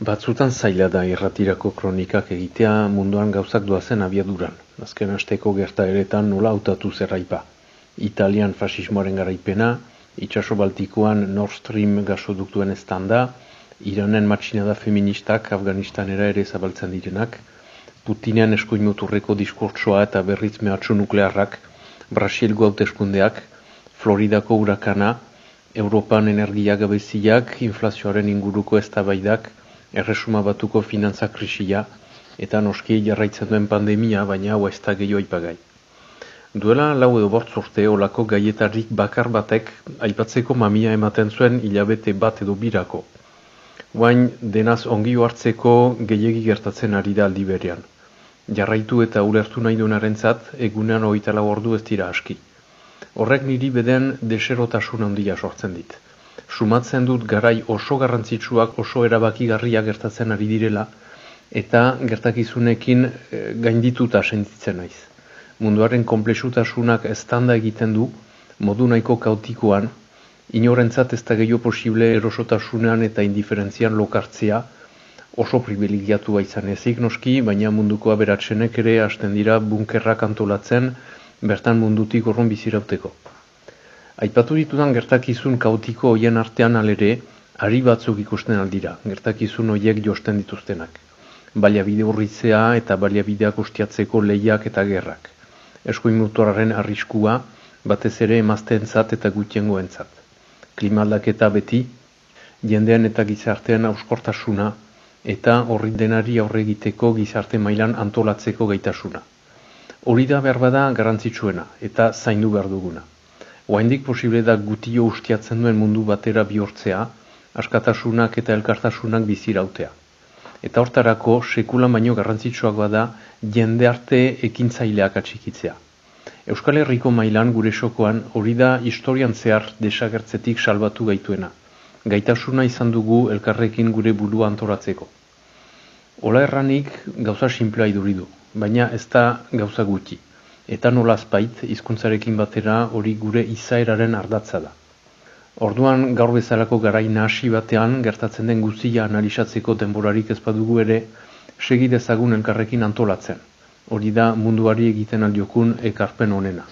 Batzutan zaila da irratirako kronikak egitea munduan gauzak doazen abiaduran. Azken asteko gerta eretan nola hautatu zerraipa. Italian fasismoaren garaipena, itxaso baltikoan Nord Stream gasoduktuen estanda, Iranen matxinada feministak Afganistanera ere zabaltzen direnak, Putinen eskuin muturreko diskurtsoa eta berriz mehatxu nuklearrak, Brasilgo hauteskundeak, Floridako urakana, Europan energia gabeziak, inflazioaren inguruko eztabaidak, erresuma batuko finantza krisia, eta noski jarraitzen duen pandemia, baina hau ez da gehiago aipagai. Duela lau edo bortz urte olako gaietarik bakar batek aipatzeko mamia ematen zuen hilabete bat edo birako. Guain denaz ongi hartzeko gehiegi gertatzen ari da aldi berean. Jarraitu eta ulertu nahi duenaren zat, egunean oitala ordu ez dira aski. Horrek niri beden deserotasun handia sortzen dit sumatzen dut garai oso garrantzitsuak oso erabakigarria gertatzen ari direla eta gertakizunekin e, gaindituta sentitzen naiz. Munduaren komplexutasunak estanda egiten du modu nahiko kautikoan inorentzat ez da gehiago posible erosotasunean eta indiferentzian lokartzea oso privilegiatua izan ezik noski, baina munduko aberatzenek ere hasten dira bunkerrak antolatzen bertan mundutik horron bizirauteko. Aipatu ditudan gertakizun kautiko hoien artean alere, ari batzuk ikusten aldira, gertakizun hoiek josten dituztenak. Baliabide urritzea eta baliabideak ustiatzeko lehiak eta gerrak. Eskuin mutuararen arriskua, batez ere emazteentzat eta gutiengoentzat. Klimaldaketa eta beti, jendean eta gizartean auskortasuna, eta horri denari aurre egiteko gizarte mailan antolatzeko gaitasuna. Hori da berbada garantzitsuena eta zaindu behar duguna. Oaindik posible da gutio ustiatzen duen mundu batera bihurtzea, askatasunak eta elkartasunak bizirautea. Eta hortarako sekula baino garrantzitsuak bada jende arte ekintzaileak atxikitzea. Euskal Herriko mailan gure sokoan hori da historian zehar desagertzetik salbatu gaituena. Gaitasuna izan dugu elkarrekin gure buru antoratzeko. Ola erranik gauza simplea iduridu, baina ez da gauza guti eta nolazpait hizkuntzarekin batera hori gure izaeraren ardatza da. Orduan gaur bezalako garaina hasi batean gertatzen den guztia analizatzeko denborarik ez badugu ere segi dezagun elkarrekin antolatzen. Hori da munduari egiten aldiokun ekarpen honena.